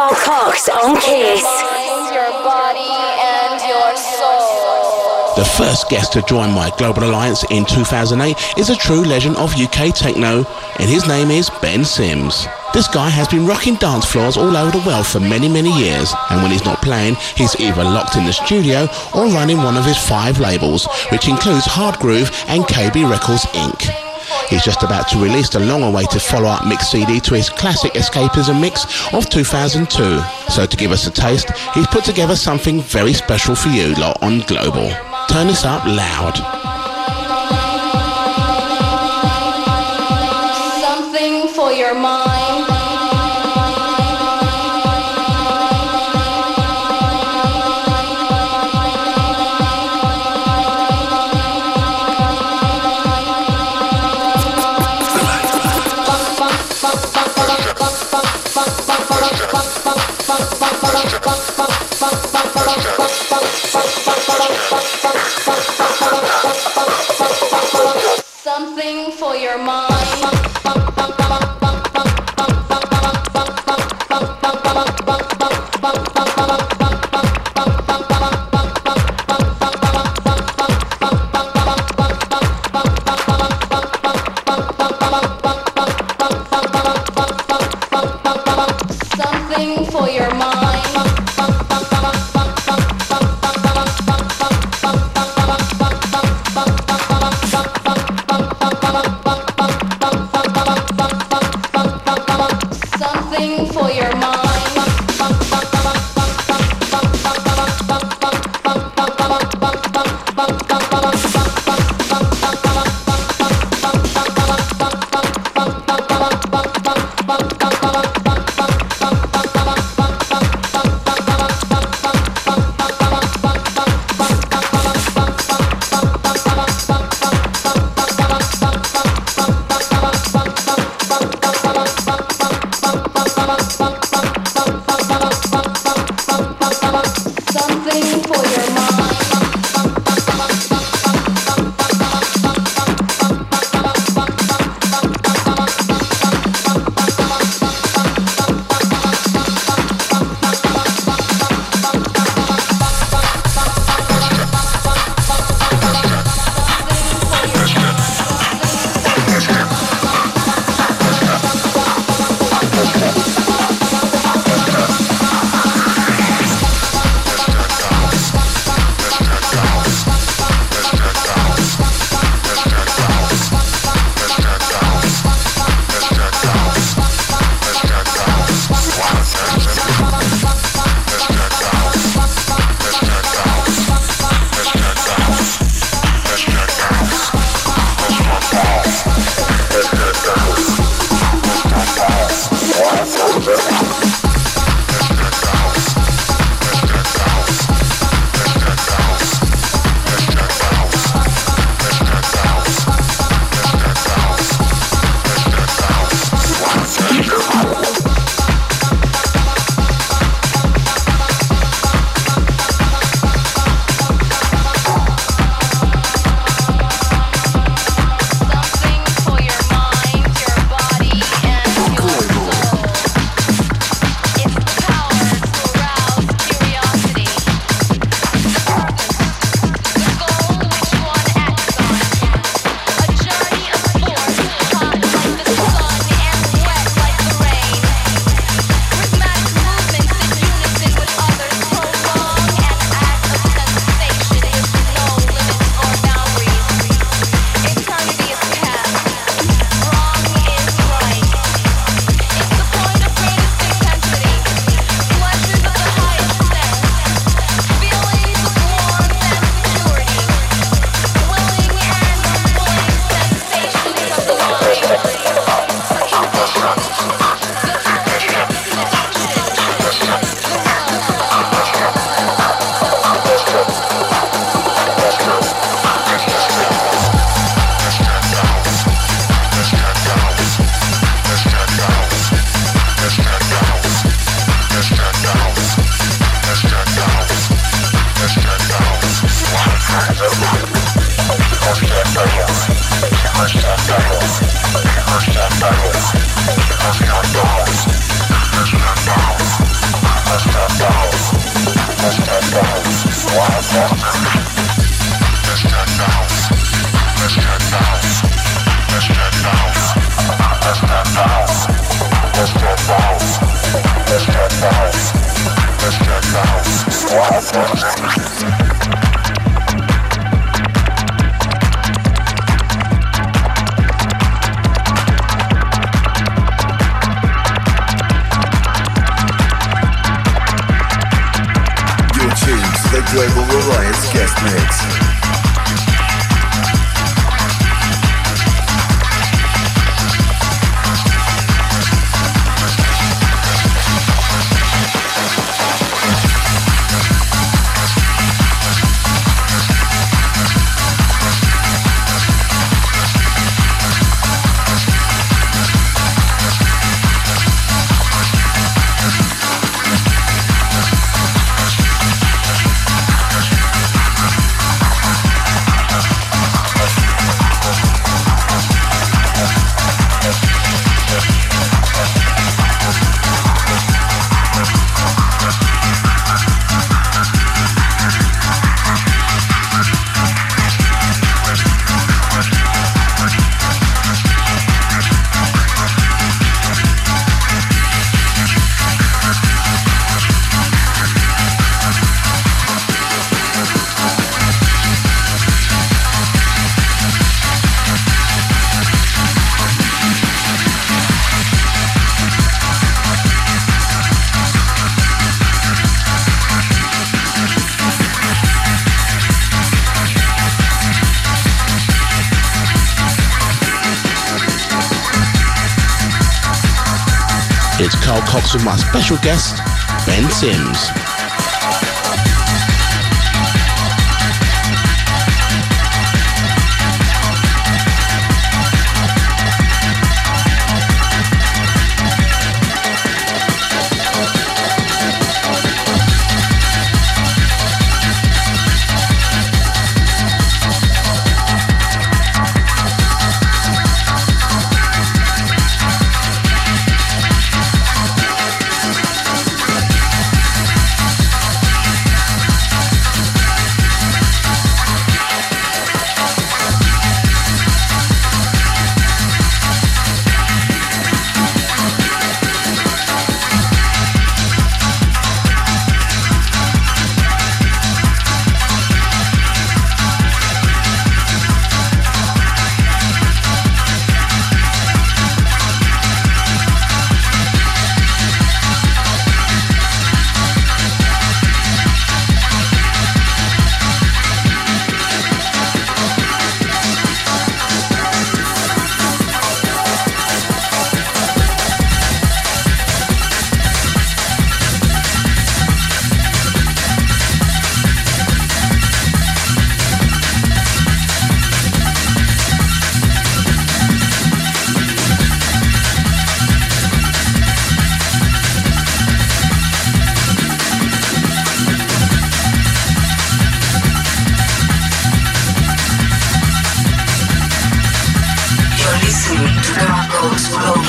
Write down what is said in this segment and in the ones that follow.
Carl Cox on Kiss. The first guest to join my global alliance in 2008 is a true legend of UK techno, and his name is Ben Sims. This guy has been rocking dance floors all over the world for many, many years, and when he's not playing, he's either locked in the studio or running one of his five labels, which includes Hard Groove and KB Records Inc. He's just about to release the long-awaited follow-up mix CD to his classic Escapism mix of 2002. So to give us a taste, he's put together something very special for you lot on Global. Turn this up loud. Something for your mind. Something Yeah. Cox with my special guest, Ben Sims. listening to Carl Cox Global.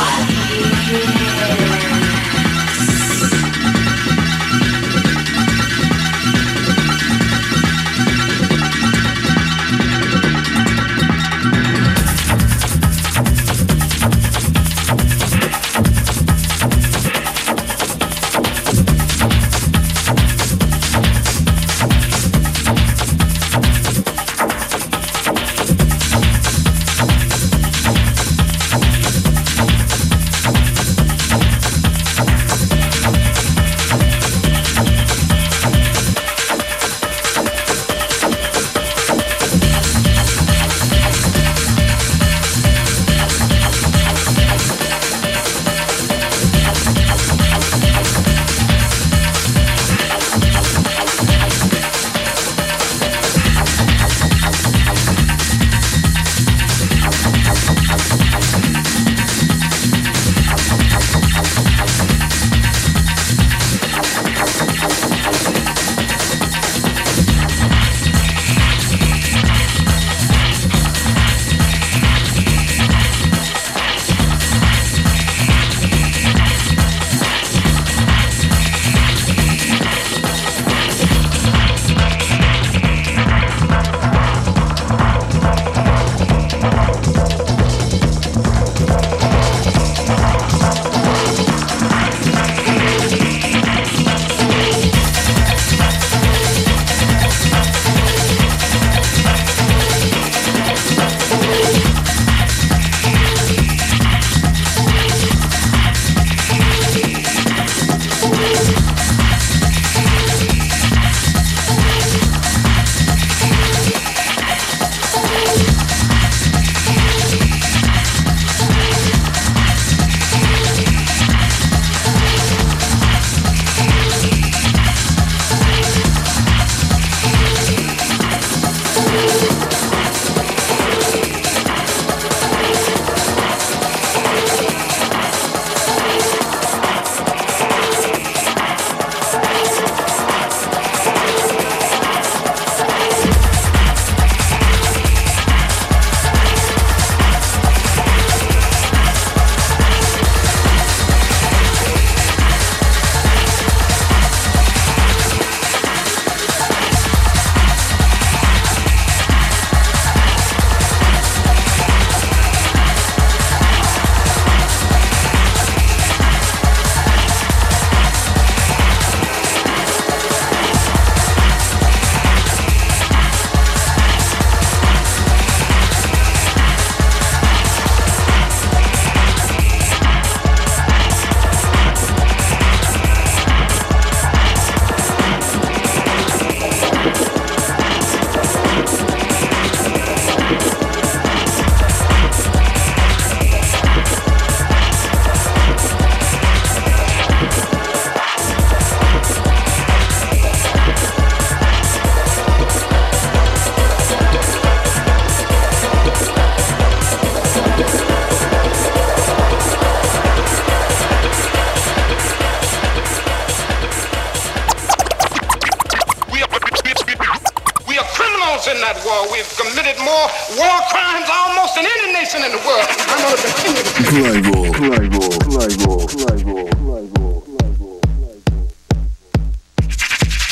Committed more war crimes almost than any nation in the world. I'm going to continue.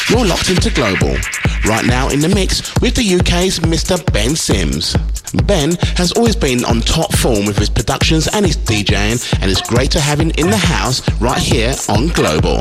You're locked into Global. Right now in the mix with the UK's Mr. Ben Sims. Ben has always been on top form with his productions and his DJing, and it's great to have him in the house right here on Global.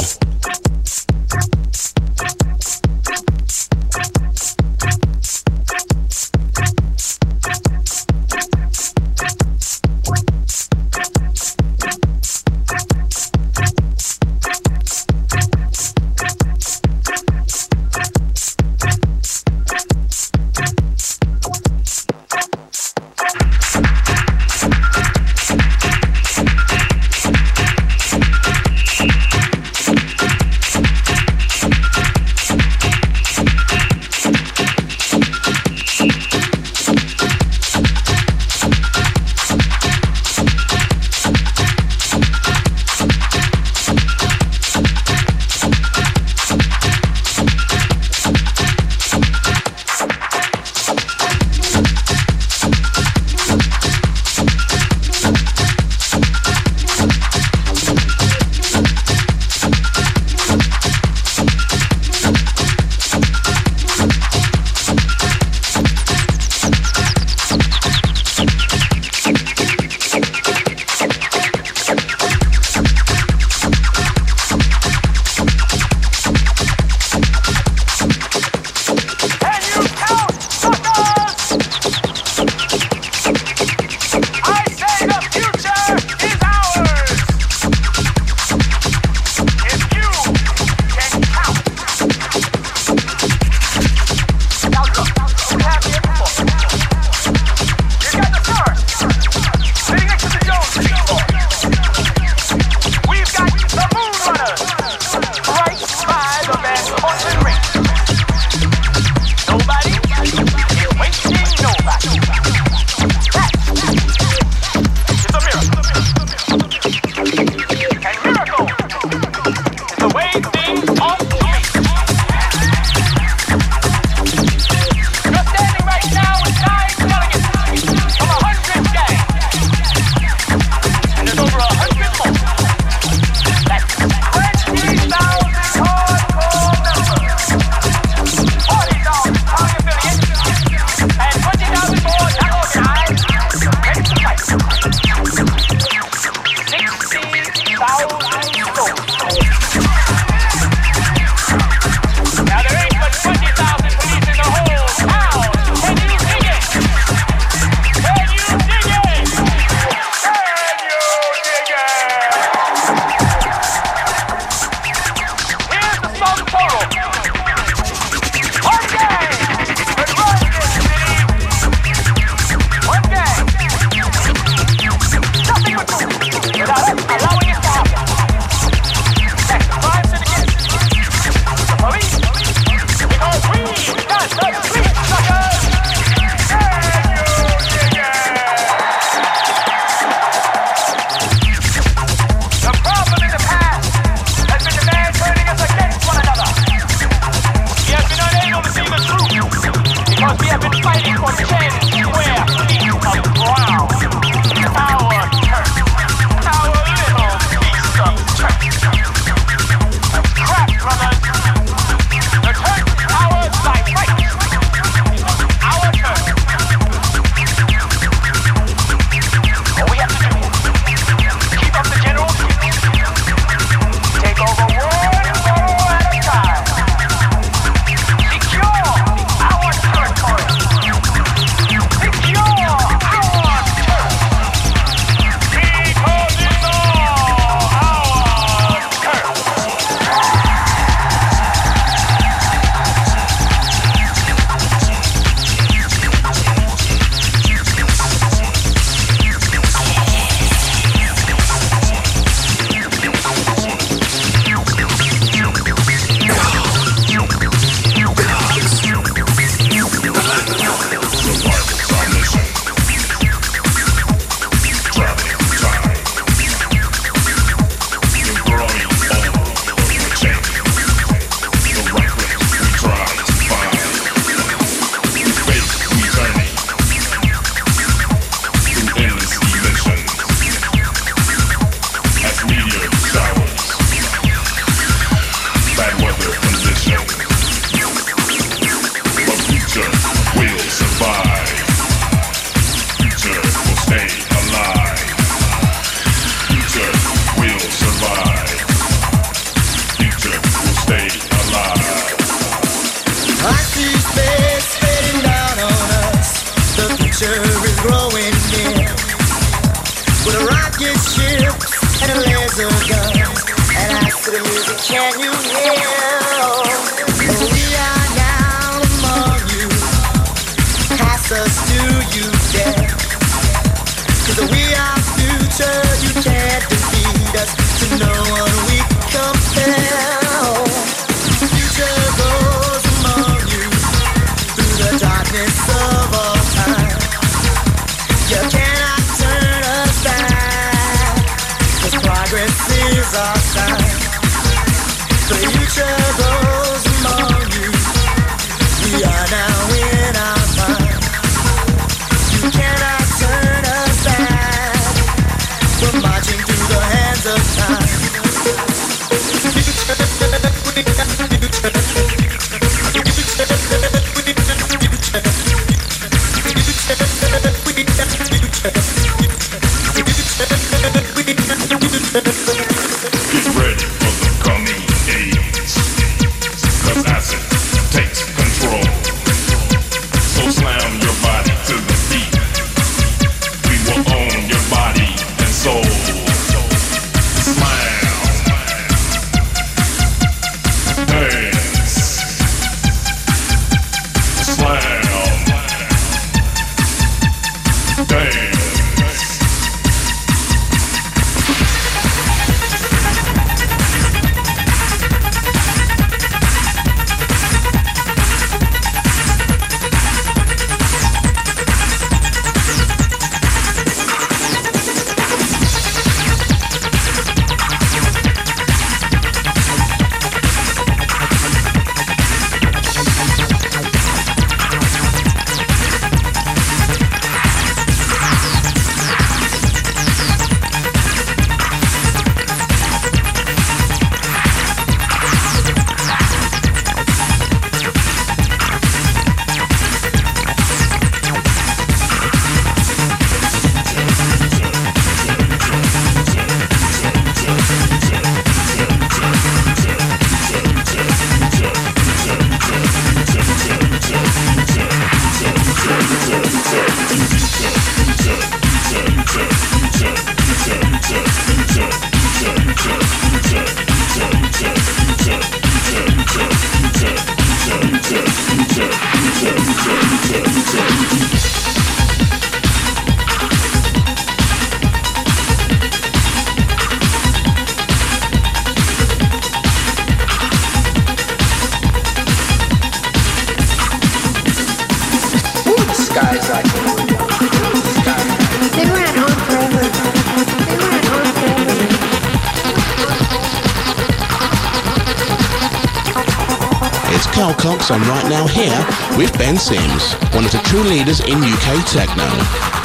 I'm right now here with Ben Sims, one of the true leaders in UK techno.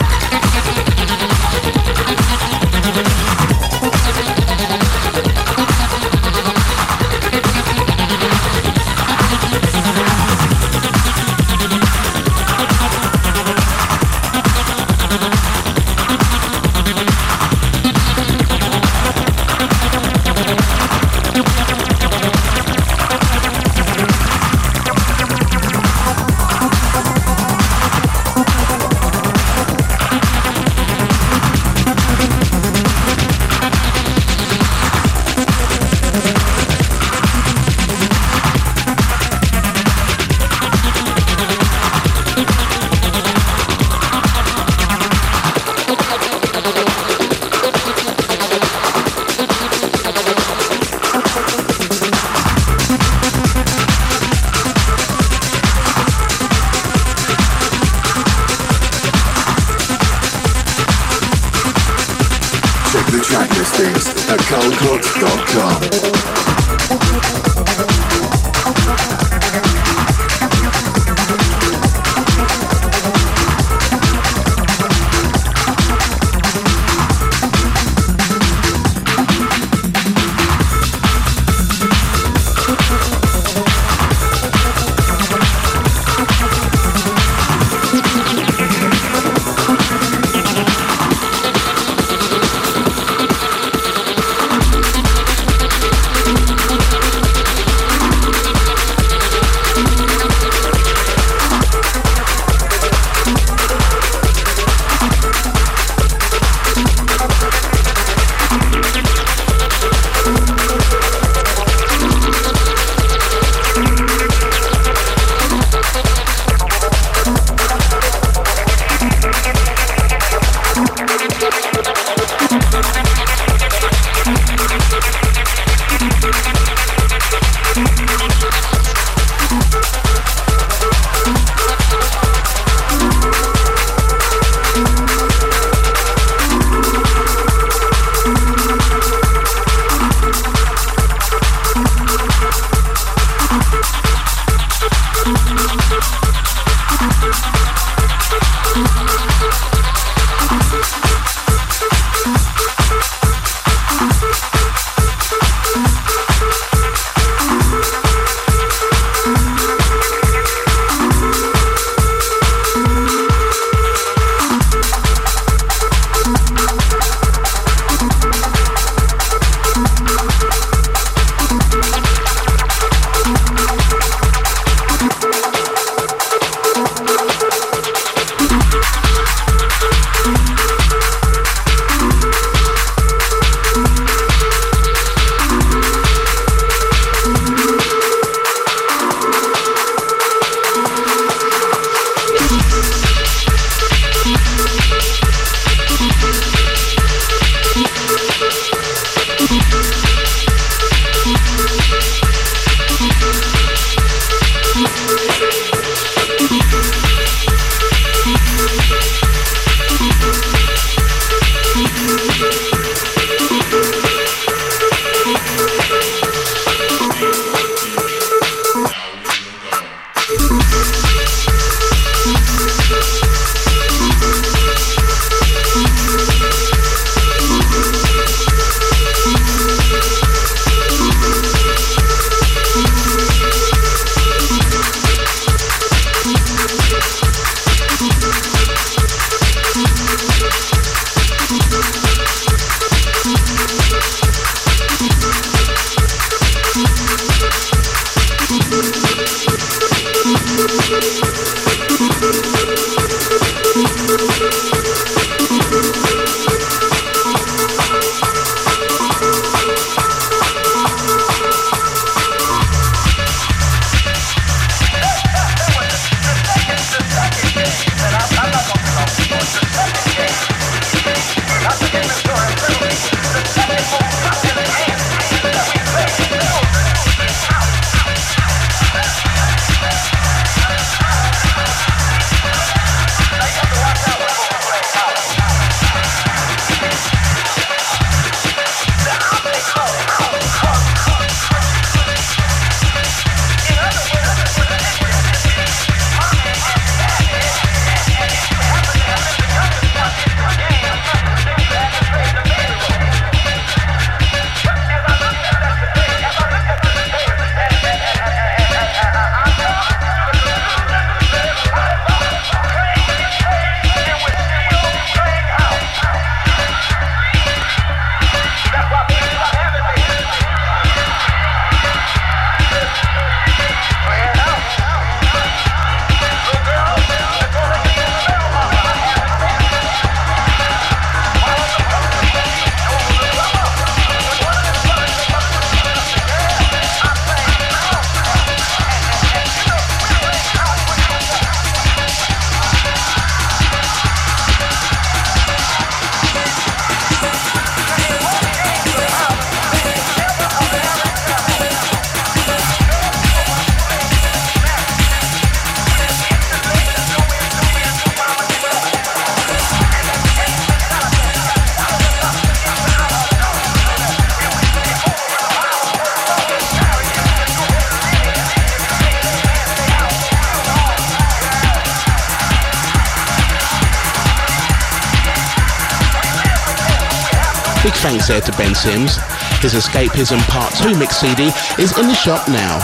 There to Ben Sims. His Escapism Part 2 mix CD is in the shop now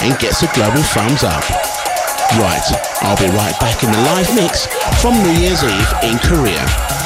and gets a global thumbs up. Right, I'll be right back in the live mix from New Year's Eve in Korea.